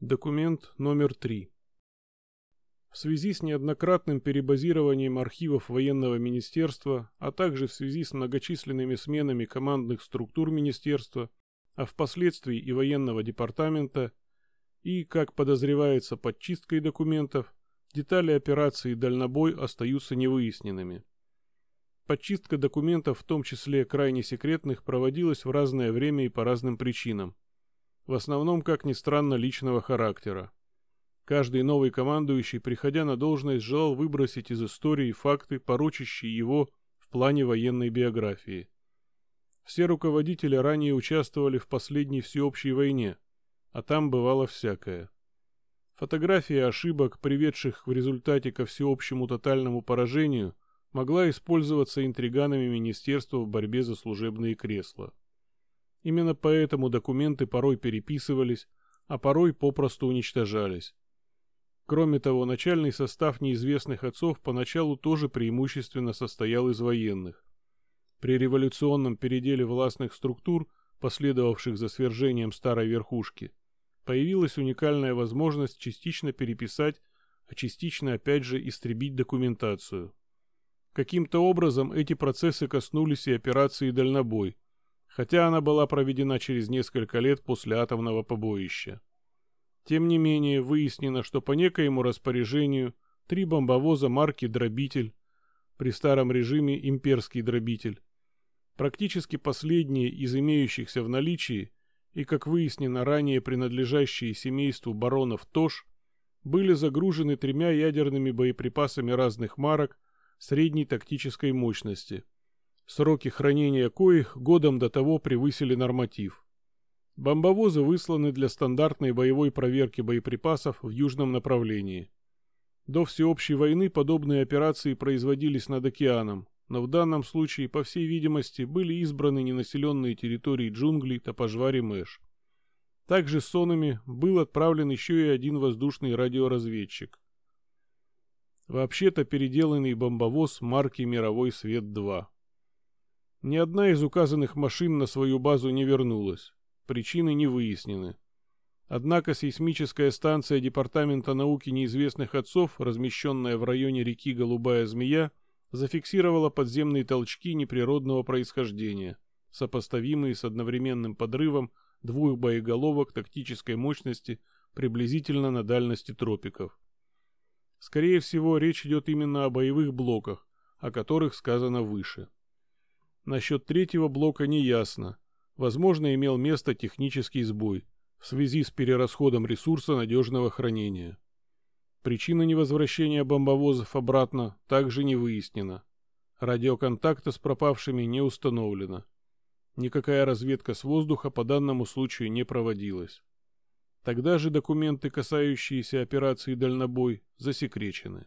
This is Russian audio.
Документ номер 3. В связи с неоднократным перебазированием архивов военного министерства, а также в связи с многочисленными сменами командных структур министерства, а впоследствии и военного департамента, и, как подозревается, подчисткой документов, детали операции «Дальнобой» остаются невыясненными. Подчистка документов, в том числе крайне секретных, проводилась в разное время и по разным причинам в основном, как ни странно, личного характера. Каждый новый командующий, приходя на должность, желал выбросить из истории факты, порочащие его в плане военной биографии. Все руководители ранее участвовали в последней всеобщей войне, а там бывало всякое. Фотография ошибок, приведших в результате ко всеобщему тотальному поражению, могла использоваться интриганами министерства в борьбе за служебные кресла. Именно поэтому документы порой переписывались, а порой попросту уничтожались. Кроме того, начальный состав неизвестных отцов поначалу тоже преимущественно состоял из военных. При революционном переделе властных структур, последовавших за свержением старой верхушки, появилась уникальная возможность частично переписать, а частично опять же истребить документацию. Каким-то образом эти процессы коснулись и операции «Дальнобой», хотя она была проведена через несколько лет после атомного побоища. Тем не менее, выяснено, что по некоему распоряжению три бомбовоза марки «Дробитель» при старом режиме «Имперский дробитель», практически последние из имеющихся в наличии и, как выяснено ранее, принадлежащие семейству баронов Тош, были загружены тремя ядерными боеприпасами разных марок средней тактической мощности – сроки хранения коих годом до того превысили норматив. Бомбовозы высланы для стандартной боевой проверки боеприпасов в южном направлении. До всеобщей войны подобные операции производились над океаном, но в данном случае, по всей видимости, были избраны ненаселенные территории джунглей Топожвари-Мэш. Также с сонами был отправлен еще и один воздушный радиоразведчик. Вообще-то переделанный бомбовоз марки «Мировой Свет-2». Ни одна из указанных машин на свою базу не вернулась. Причины не выяснены. Однако сейсмическая станция Департамента науки неизвестных отцов, размещенная в районе реки Голубая Змея, зафиксировала подземные толчки неприродного происхождения, сопоставимые с одновременным подрывом двух боеголовок тактической мощности приблизительно на дальности тропиков. Скорее всего, речь идет именно о боевых блоках, о которых сказано выше. Насчет третьего блока не ясно. Возможно, имел место технический сбой в связи с перерасходом ресурса надежного хранения. Причина невозвращения бомбовозов обратно также не выяснена. Радиоконтакта с пропавшими не установлено. Никакая разведка с воздуха по данному случаю не проводилась. Тогда же документы, касающиеся операции «Дальнобой», засекречены.